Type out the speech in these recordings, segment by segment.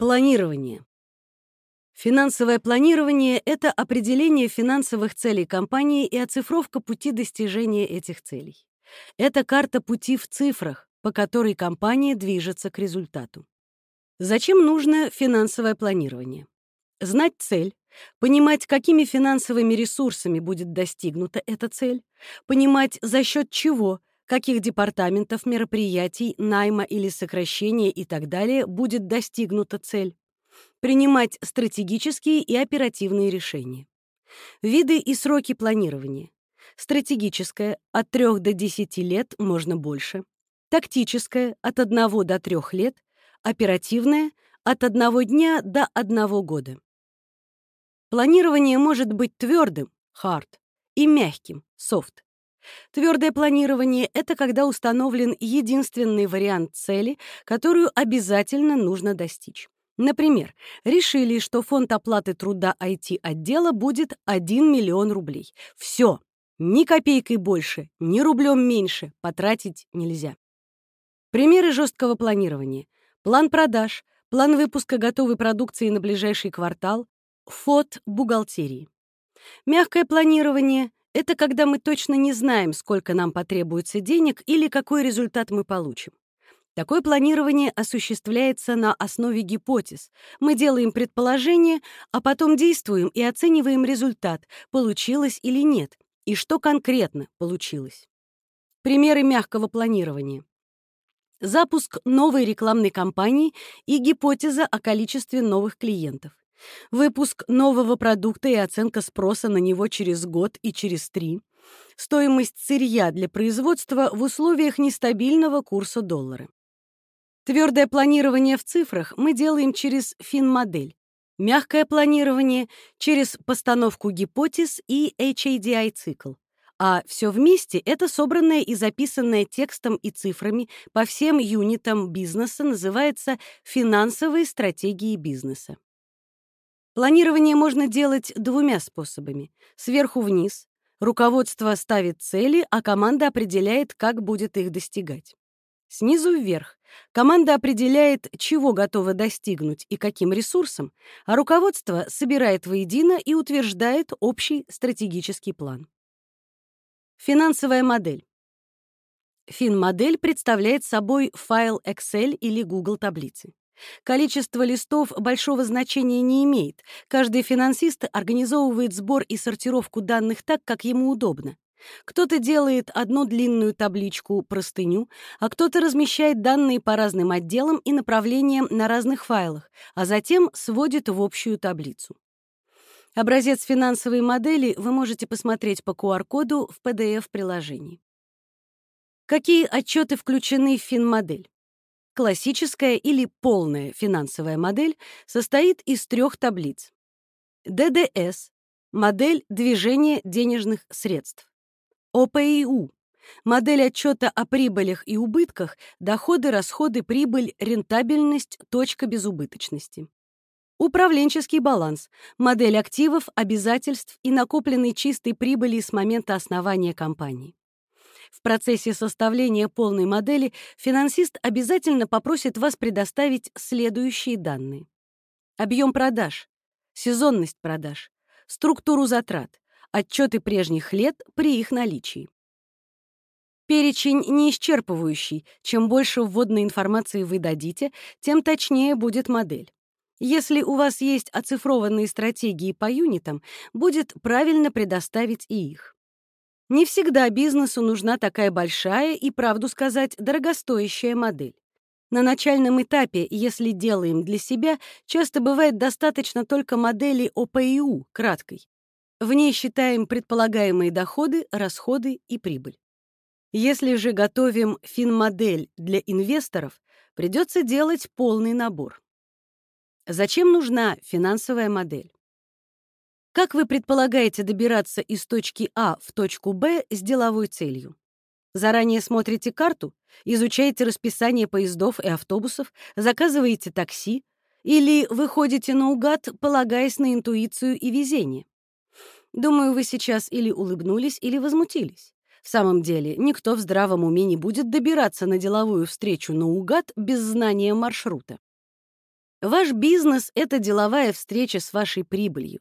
Планирование. Финансовое планирование — это определение финансовых целей компании и оцифровка пути достижения этих целей. Это карта пути в цифрах, по которой компания движется к результату. Зачем нужно финансовое планирование? Знать цель, понимать, какими финансовыми ресурсами будет достигнута эта цель, понимать, за счет чего, каких департаментов, мероприятий, найма или сокращения и так далее будет достигнута цель, принимать стратегические и оперативные решения. Виды и сроки планирования. Стратегическое — от 3 до 10 лет, можно больше. Тактическое — от 1 до 3 лет. Оперативное — от 1 дня до 1 года. Планирование может быть твердым — hard и мягким — soft. Твердое планирование — это когда установлен единственный вариант цели, которую обязательно нужно достичь. Например, решили, что фонд оплаты труда IT-отдела будет 1 миллион рублей. Все, ни копейкой больше, ни рублем меньше потратить нельзя. Примеры жесткого планирования. План продаж, план выпуска готовой продукции на ближайший квартал, фот бухгалтерии. Мягкое планирование — это когда мы точно не знаем, сколько нам потребуется денег или какой результат мы получим. Такое планирование осуществляется на основе гипотез. Мы делаем предположение, а потом действуем и оцениваем результат, получилось или нет, и что конкретно получилось. Примеры мягкого планирования. Запуск новой рекламной кампании и гипотеза о количестве новых клиентов. Выпуск нового продукта и оценка спроса на него через год и через три. Стоимость сырья для производства в условиях нестабильного курса доллара. Твердое планирование в цифрах мы делаем через фин-модель. Мягкое планирование — через постановку гипотез и HADI-цикл. А все вместе — это собранное и записанное текстом и цифрами по всем юнитам бизнеса называется «финансовые стратегии бизнеса». Планирование можно делать двумя способами. Сверху вниз. Руководство ставит цели, а команда определяет, как будет их достигать. Снизу вверх. Команда определяет, чего готова достигнуть и каким ресурсом, а руководство собирает воедино и утверждает общий стратегический план. Финансовая модель. Фин-модель представляет собой файл Excel или Google таблицы. Количество листов большого значения не имеет. Каждый финансист организовывает сбор и сортировку данных так, как ему удобно. Кто-то делает одну длинную табличку-простыню, а кто-то размещает данные по разным отделам и направлениям на разных файлах, а затем сводит в общую таблицу. Образец финансовой модели вы можете посмотреть по QR-коду в PDF-приложении. Какие отчеты включены в фин-модель? Классическая или полная финансовая модель состоит из трех таблиц. ДДС — модель движения денежных средств. ОПИУ — модель отчета о прибылях и убытках, доходы, расходы, прибыль, рентабельность, точка безубыточности. Управленческий баланс — модель активов, обязательств и накопленной чистой прибыли с момента основания компании. В процессе составления полной модели финансист обязательно попросит вас предоставить следующие данные. Объем продаж, сезонность продаж, структуру затрат, отчеты прежних лет при их наличии. Перечень не исчерпывающий. Чем больше вводной информации вы дадите, тем точнее будет модель. Если у вас есть оцифрованные стратегии по юнитам, будет правильно предоставить и их. Не всегда бизнесу нужна такая большая и, правду сказать, дорогостоящая модель. На начальном этапе, если делаем для себя, часто бывает достаточно только модели ОПИУ, краткой. В ней считаем предполагаемые доходы, расходы и прибыль. Если же готовим финмодель для инвесторов, придется делать полный набор. Зачем нужна финансовая модель? Как вы предполагаете добираться из точки А в точку Б с деловой целью? Заранее смотрите карту, изучаете расписание поездов и автобусов, заказываете такси или выходите наугад, полагаясь на интуицию и везение? Думаю, вы сейчас или улыбнулись, или возмутились. В самом деле, никто в здравом уме не будет добираться на деловую встречу наугад без знания маршрута. Ваш бизнес — это деловая встреча с вашей прибылью.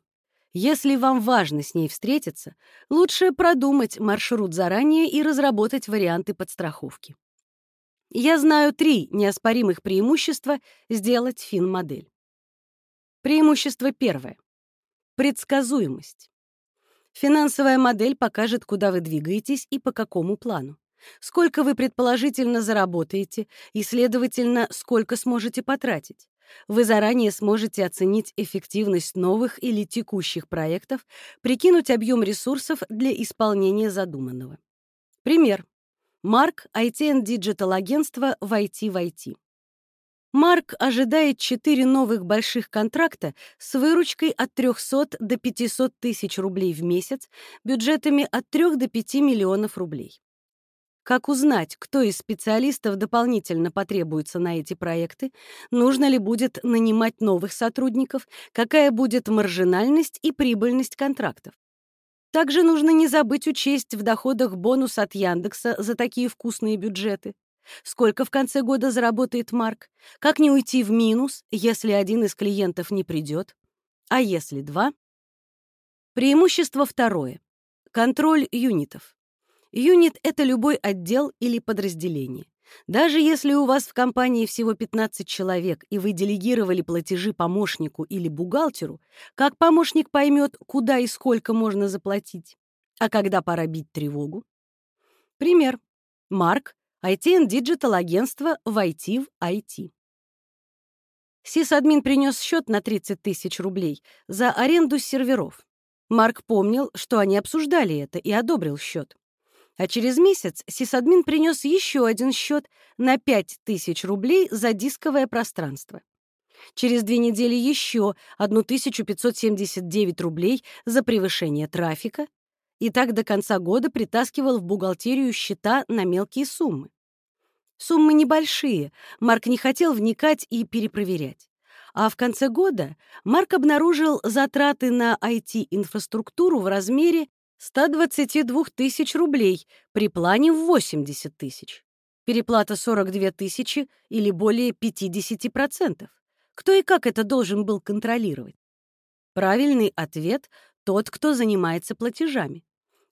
Если вам важно с ней встретиться, лучше продумать маршрут заранее и разработать варианты подстраховки. Я знаю три неоспоримых преимущества сделать фин-модель. Преимущество первое. Предсказуемость. Финансовая модель покажет, куда вы двигаетесь и по какому плану. Сколько вы предположительно заработаете и, следовательно, сколько сможете потратить. Вы заранее сможете оценить эффективность новых или текущих проектов, прикинуть объем ресурсов для исполнения задуманного. Пример. Марк, IT Digital агентство в IT в IT. Марк ожидает 4 новых больших контракта с выручкой от 300 до 500 тысяч рублей в месяц, бюджетами от 3 до 5 миллионов рублей. Как узнать, кто из специалистов дополнительно потребуется на эти проекты, нужно ли будет нанимать новых сотрудников, какая будет маржинальность и прибыльность контрактов. Также нужно не забыть учесть в доходах бонус от Яндекса за такие вкусные бюджеты. Сколько в конце года заработает Марк? Как не уйти в минус, если один из клиентов не придет? А если два? Преимущество второе. Контроль юнитов. Юнит — это любой отдел или подразделение. Даже если у вас в компании всего 15 человек, и вы делегировали платежи помощнику или бухгалтеру, как помощник поймет, куда и сколько можно заплатить? А когда пора бить тревогу? Пример. Марк, IT Digital агентство в IT в IT. Сисадмин принес счет на 30 тысяч рублей за аренду серверов. Марк помнил, что они обсуждали это, и одобрил счет. А через месяц сисадмин принес еще один счет на 5000 рублей за дисковое пространство. Через две недели еще 1579 рублей за превышение трафика. И так до конца года притаскивал в бухгалтерию счета на мелкие суммы. Суммы небольшие, Марк не хотел вникать и перепроверять. А в конце года Марк обнаружил затраты на IT-инфраструктуру в размере 122 тысяч рублей при плане в 80 тысяч. Переплата 42 тысячи или более 50%. Кто и как это должен был контролировать? Правильный ответ — тот, кто занимается платежами.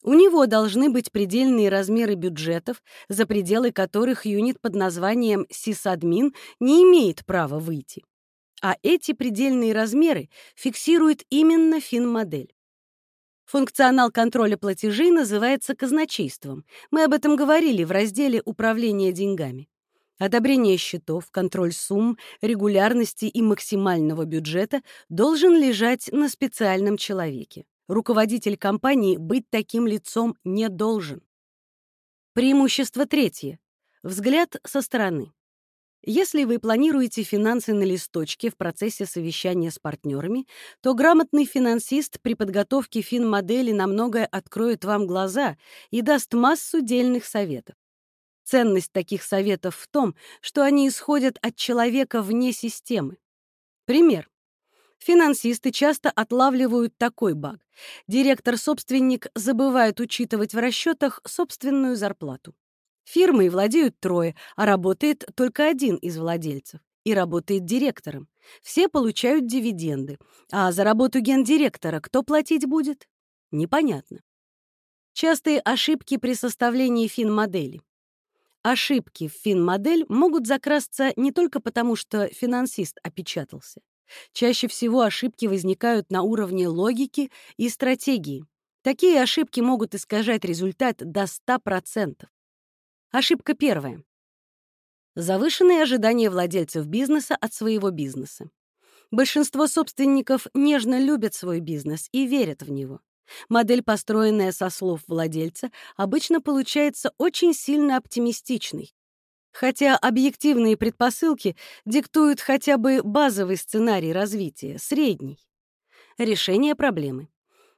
У него должны быть предельные размеры бюджетов, за пределы которых юнит под названием «сисадмин» не имеет права выйти. А эти предельные размеры фиксирует именно финмодель. Функционал контроля платежей называется казначейством. Мы об этом говорили в разделе «Управление деньгами». Одобрение счетов, контроль сумм, регулярности и максимального бюджета должен лежать на специальном человеке. Руководитель компании быть таким лицом не должен. Преимущество третье. Взгляд со стороны. Если вы планируете финансы на листочке в процессе совещания с партнерами, то грамотный финансист при подготовке фин-модели на многое откроет вам глаза и даст массу дельных советов. Ценность таких советов в том, что они исходят от человека вне системы. Пример. Финансисты часто отлавливают такой баг. Директор-собственник забывает учитывать в расчетах собственную зарплату. Фирмой владеют трое, а работает только один из владельцев и работает директором. Все получают дивиденды. А за работу гендиректора кто платить будет? Непонятно. Частые ошибки при составлении фин-модели. Ошибки в фин-модель могут закрасться не только потому, что финансист опечатался. Чаще всего ошибки возникают на уровне логики и стратегии. Такие ошибки могут искажать результат до 100%. Ошибка первая. Завышенные ожидания владельцев бизнеса от своего бизнеса. Большинство собственников нежно любят свой бизнес и верят в него. Модель, построенная со слов владельца, обычно получается очень сильно оптимистичной. Хотя объективные предпосылки диктуют хотя бы базовый сценарий развития, средний. Решение проблемы.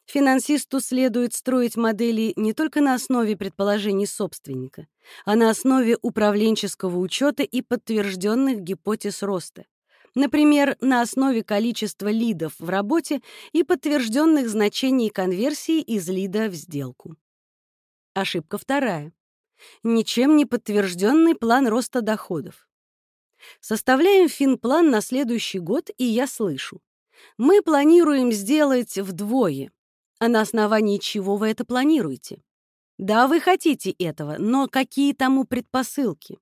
Финансисту следует строить модели не только на основе предположений собственника, а на основе управленческого учета и подтвержденных гипотез роста. Например, на основе количества лидов в работе и подтвержденных значений конверсии из лида в сделку. Ошибка вторая. Ничем не подтвержденный план роста доходов. Составляем финплан на следующий год, и я слышу. Мы планируем сделать вдвое. А на основании чего вы это планируете? Да, вы хотите этого, но какие тому предпосылки?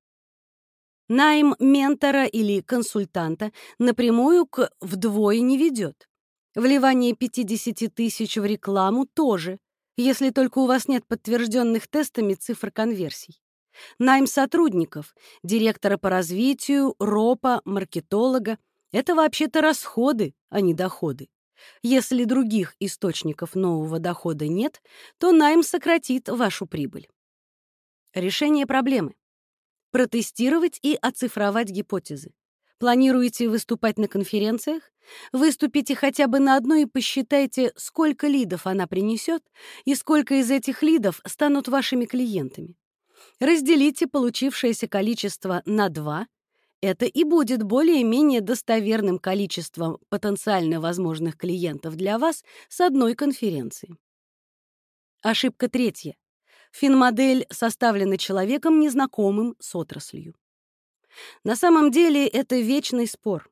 Найм ментора или консультанта напрямую к вдвое не ведет. Вливание 50 тысяч в рекламу тоже, если только у вас нет подтвержденных тестами цифр конверсий. Найм сотрудников, директора по развитию, РОПа, маркетолога — это вообще-то расходы, а не доходы. Если других источников нового дохода нет, то найм сократит вашу прибыль. Решение проблемы. Протестировать и оцифровать гипотезы. Планируете выступать на конференциях? Выступите хотя бы на одной и посчитайте, сколько лидов она принесет и сколько из этих лидов станут вашими клиентами. Разделите получившееся количество на 2. Это и будет более-менее достоверным количеством потенциально возможных клиентов для вас с одной конференции. Ошибка третья. Финмодель составлена человеком, незнакомым с отраслью. На самом деле это вечный спор.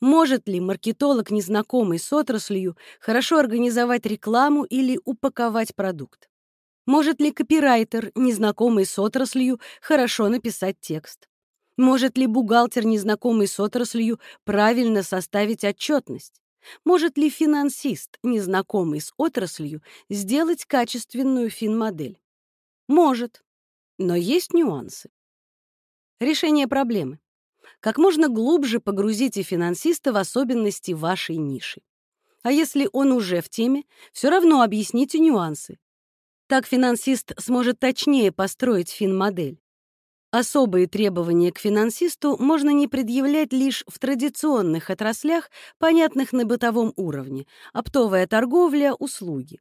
Может ли маркетолог, незнакомый с отраслью, хорошо организовать рекламу или упаковать продукт? Может ли копирайтер, незнакомый с отраслью, хорошо написать текст? Может ли бухгалтер, незнакомый с отраслью, правильно составить отчетность? Может ли финансист, незнакомый с отраслью, сделать качественную финмодель? Может, но есть нюансы. Решение проблемы. Как можно глубже погрузите финансиста в особенности вашей ниши. А если он уже в теме, все равно объясните нюансы. Так финансист сможет точнее построить финмодель. Особые требования к финансисту можно не предъявлять лишь в традиционных отраслях, понятных на бытовом уровне – оптовая торговля, услуги.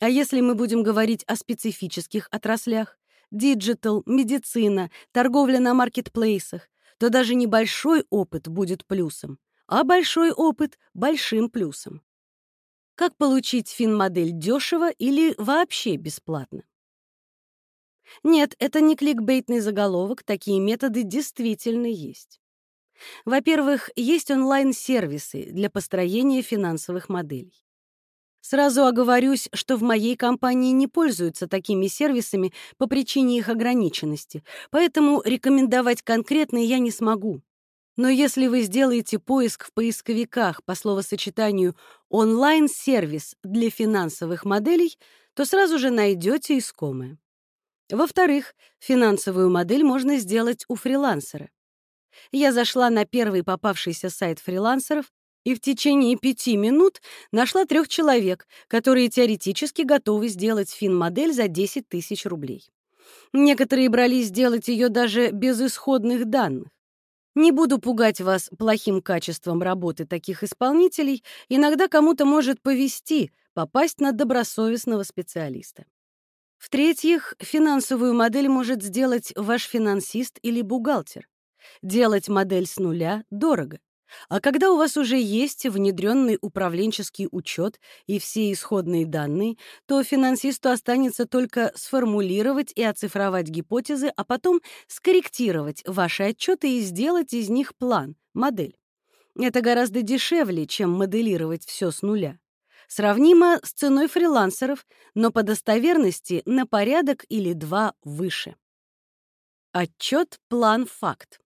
А если мы будем говорить о специфических отраслях – digital, медицина, торговля на маркетплейсах, то даже небольшой опыт будет плюсом, а большой опыт – большим плюсом. Как получить финмодель дешево или вообще бесплатно? Нет, это не кликбейтный заголовок, такие методы действительно есть. Во-первых, есть онлайн-сервисы для построения финансовых моделей. Сразу оговорюсь, что в моей компании не пользуются такими сервисами по причине их ограниченности, поэтому рекомендовать конкретные я не смогу. Но если вы сделаете поиск в поисковиках по словосочетанию «онлайн-сервис для финансовых моделей», то сразу же найдете искомое. Во-вторых, финансовую модель можно сделать у фрилансера. Я зашла на первый попавшийся сайт фрилансеров и в течение пяти минут нашла трех человек, которые теоретически готовы сделать фин-модель за 10 тысяч рублей. Некоторые брались сделать ее даже без исходных данных. Не буду пугать вас плохим качеством работы таких исполнителей, иногда кому-то может повести попасть на добросовестного специалиста. В-третьих, финансовую модель может сделать ваш финансист или бухгалтер. Делать модель с нуля дорого. А когда у вас уже есть внедренный управленческий учет и все исходные данные, то финансисту останется только сформулировать и оцифровать гипотезы, а потом скорректировать ваши отчеты и сделать из них план, модель. Это гораздо дешевле, чем моделировать все с нуля. Сравнимо с ценой фрилансеров, но по достоверности на порядок или два выше. Отчет, план, факт.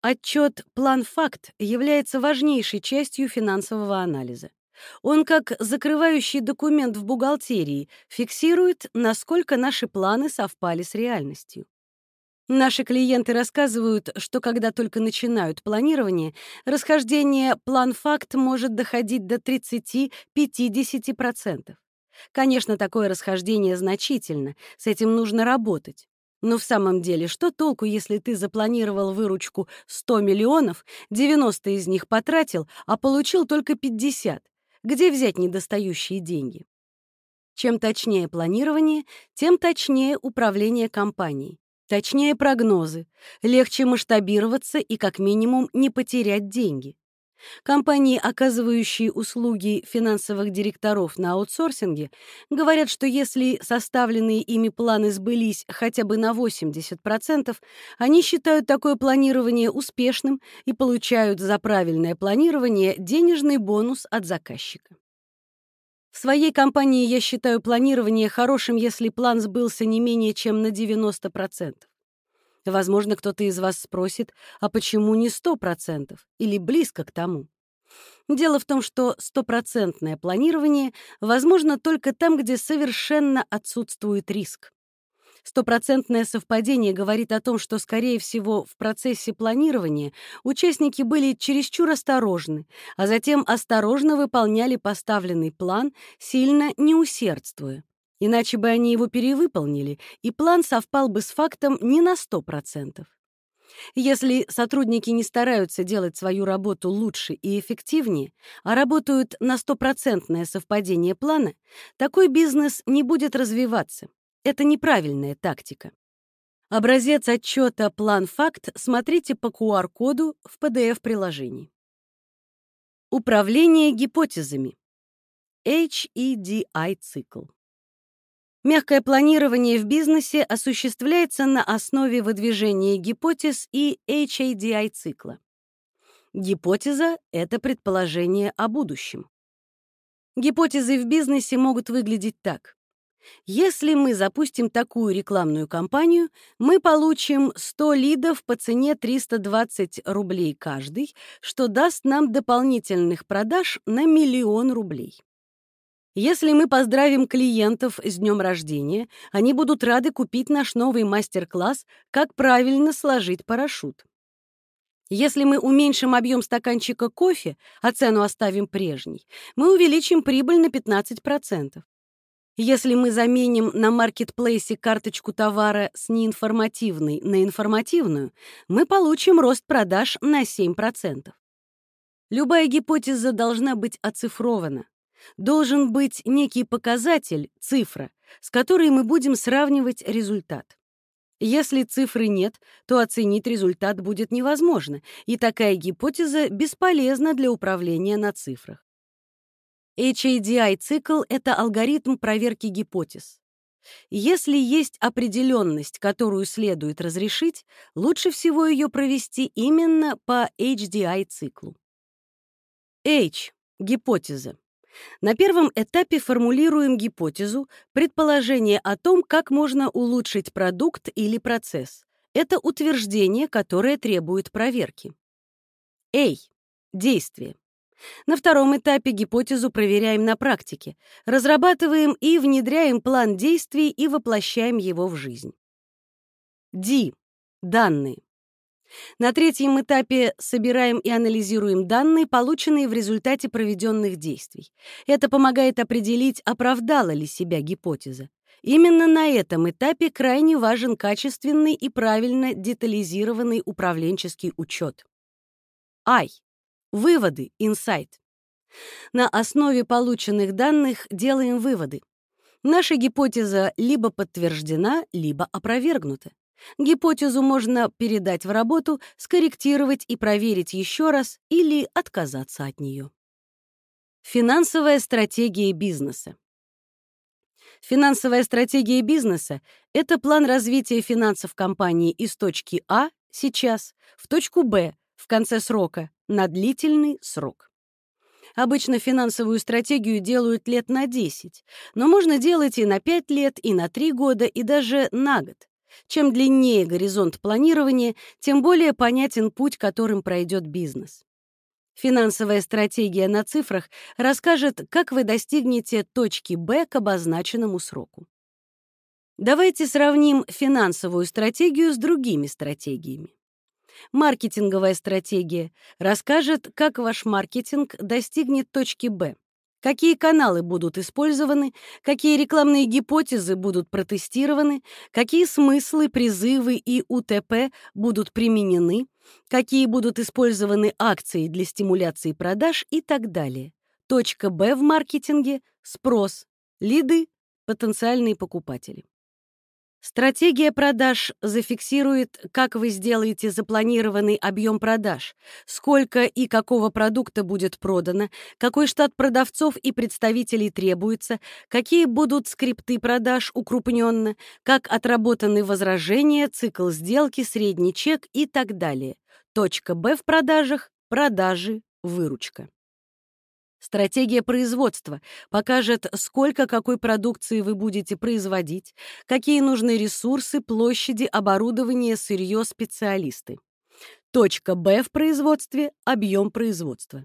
Отчет «План-факт» является важнейшей частью финансового анализа. Он, как закрывающий документ в бухгалтерии, фиксирует, насколько наши планы совпали с реальностью. Наши клиенты рассказывают, что когда только начинают планирование, расхождение план-факт может доходить до 30-50%. Конечно, такое расхождение значительно, с этим нужно работать. Но в самом деле, что толку, если ты запланировал выручку 100 миллионов, 90 из них потратил, а получил только 50? Где взять недостающие деньги? Чем точнее планирование, тем точнее управление компанией. Точнее прогнозы, легче масштабироваться и как минимум не потерять деньги. Компании, оказывающие услуги финансовых директоров на аутсорсинге, говорят, что если составленные ими планы сбылись хотя бы на 80%, они считают такое планирование успешным и получают за правильное планирование денежный бонус от заказчика. В своей компании я считаю планирование хорошим, если план сбылся не менее чем на 90%. Возможно, кто-то из вас спросит, а почему не 100% или близко к тому? Дело в том, что стопроцентное планирование возможно только там, где совершенно отсутствует риск. Стопроцентное совпадение говорит о том, что, скорее всего, в процессе планирования участники были чересчур осторожны, а затем осторожно выполняли поставленный план, сильно не усердствуя. Иначе бы они его перевыполнили, и план совпал бы с фактом не на 100%. Если сотрудники не стараются делать свою работу лучше и эффективнее, а работают на стопроцентное совпадение плана, такой бизнес не будет развиваться. Это неправильная тактика. Образец отчета «План-факт» смотрите по QR-коду в PDF-приложении. Управление гипотезами. HEDI-цикл. Мягкое планирование в бизнесе осуществляется на основе выдвижения гипотез и HADI-цикла. Гипотеза — это предположение о будущем. Гипотезы в бизнесе могут выглядеть так. Если мы запустим такую рекламную кампанию, мы получим 100 лидов по цене 320 рублей каждый, что даст нам дополнительных продаж на миллион рублей. Если мы поздравим клиентов с днем рождения, они будут рады купить наш новый мастер-класс «Как правильно сложить парашют». Если мы уменьшим объем стаканчика кофе, а цену оставим прежней, мы увеличим прибыль на 15%. Если мы заменим на маркетплейсе карточку товара с неинформативной на информативную, мы получим рост продаж на 7%. Любая гипотеза должна быть оцифрована должен быть некий показатель, цифра, с которой мы будем сравнивать результат. Если цифры нет, то оценить результат будет невозможно, и такая гипотеза бесполезна для управления на цифрах. HADI-цикл — это алгоритм проверки гипотез. Если есть определенность, которую следует разрешить, лучше всего ее провести именно по HDI-циклу. H — гипотеза. На первом этапе формулируем гипотезу, предположение о том, как можно улучшить продукт или процесс. Это утверждение, которое требует проверки. A. Действие. На втором этапе гипотезу проверяем на практике, разрабатываем и внедряем план действий и воплощаем его в жизнь. D. Данные. На третьем этапе собираем и анализируем данные, полученные в результате проведенных действий. Это помогает определить, оправдала ли себя гипотеза. Именно на этом этапе крайне важен качественный и правильно детализированный управленческий учет. I. Выводы, инсайт. На основе полученных данных делаем выводы. Наша гипотеза либо подтверждена, либо опровергнута. Гипотезу можно передать в работу, скорректировать и проверить еще раз или отказаться от нее. Финансовая стратегия бизнеса. Финансовая стратегия бизнеса — это план развития финансов компании из точки А сейчас в точку Б в конце срока на длительный срок. Обычно финансовую стратегию делают лет на 10, но можно делать и на 5 лет, и на 3 года, и даже на год. Чем длиннее горизонт планирования, тем более понятен путь, которым пройдет бизнес. Финансовая стратегия на цифрах расскажет, как вы достигнете точки Б к обозначенному сроку. Давайте сравним финансовую стратегию с другими стратегиями. Маркетинговая стратегия расскажет, как ваш маркетинг достигнет точки Б какие каналы будут использованы, какие рекламные гипотезы будут протестированы, какие смыслы, призывы и УТП будут применены, какие будут использованы акции для стимуляции продаж и так далее. Точка Б в маркетинге — спрос, лиды, потенциальные покупатели. Стратегия продаж зафиксирует, как вы сделаете запланированный объем продаж, сколько и какого продукта будет продано, какой штат продавцов и представителей требуется, какие будут скрипты продаж укрупненно, как отработаны возражения, цикл сделки, средний чек и так далее. Точка Б в продажах – продажи, выручка. Стратегия производства покажет, сколько какой продукции вы будете производить, какие нужны ресурсы, площади, оборудование, сырье, специалисты. Точка Б в производстве – объем производства.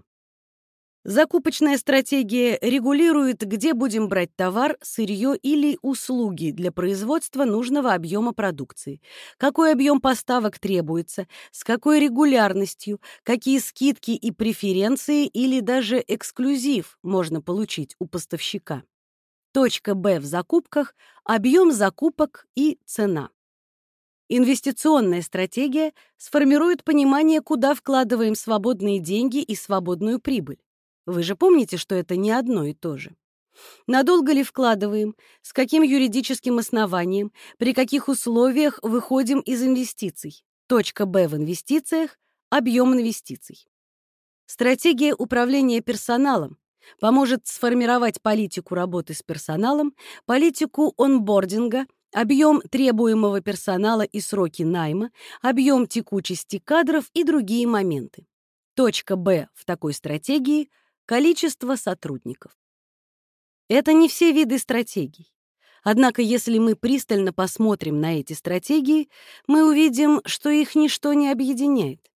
Закупочная стратегия регулирует, где будем брать товар, сырье или услуги для производства нужного объема продукции, какой объем поставок требуется, с какой регулярностью, какие скидки и преференции или даже эксклюзив можно получить у поставщика. Точка Б в закупках – объем закупок и цена. Инвестиционная стратегия сформирует понимание, куда вкладываем свободные деньги и свободную прибыль. Вы же помните, что это не одно и то же. Надолго ли вкладываем, с каким юридическим основанием, при каких условиях выходим из инвестиций. Точка Б в инвестициях – объем инвестиций. Стратегия управления персоналом поможет сформировать политику работы с персоналом, политику онбординга, объем требуемого персонала и сроки найма, объем текучести кадров и другие моменты. Точка Б в такой стратегии – Количество сотрудников. Это не все виды стратегий. Однако, если мы пристально посмотрим на эти стратегии, мы увидим, что их ничто не объединяет.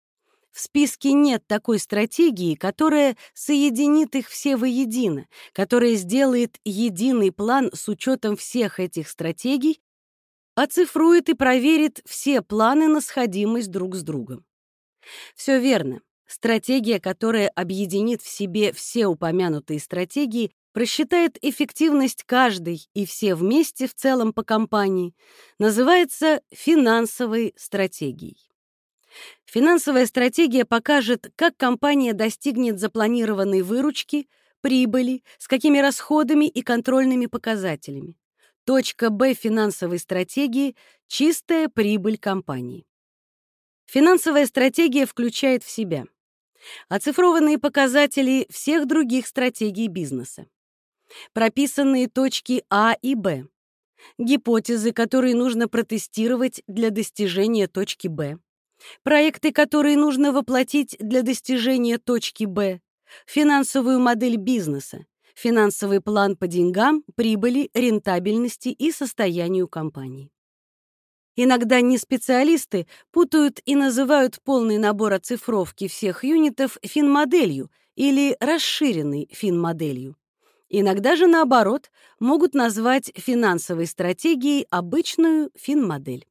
В списке нет такой стратегии, которая соединит их все воедино, которая сделает единый план с учетом всех этих стратегий, оцифрует и проверит все планы на сходимость друг с другом. Все верно. Стратегия, которая объединит в себе все упомянутые стратегии, просчитает эффективность каждой и все вместе в целом по компании, называется финансовой стратегией. Финансовая стратегия покажет, как компания достигнет запланированной выручки, прибыли, с какими расходами и контрольными показателями. Точка Б финансовой стратегии – чистая прибыль компании. Финансовая стратегия включает в себя – Оцифрованные показатели всех других стратегий бизнеса. Прописанные точки А и Б. Гипотезы, которые нужно протестировать для достижения точки Б. Проекты, которые нужно воплотить для достижения точки Б. Финансовую модель бизнеса. Финансовый план по деньгам, прибыли, рентабельности и состоянию компании. Иногда не специалисты путают и называют полный набор оцифровки всех юнитов фин-моделью или расширенной фин-моделью. Иногда же, наоборот, могут назвать финансовой стратегией обычную фин-модель.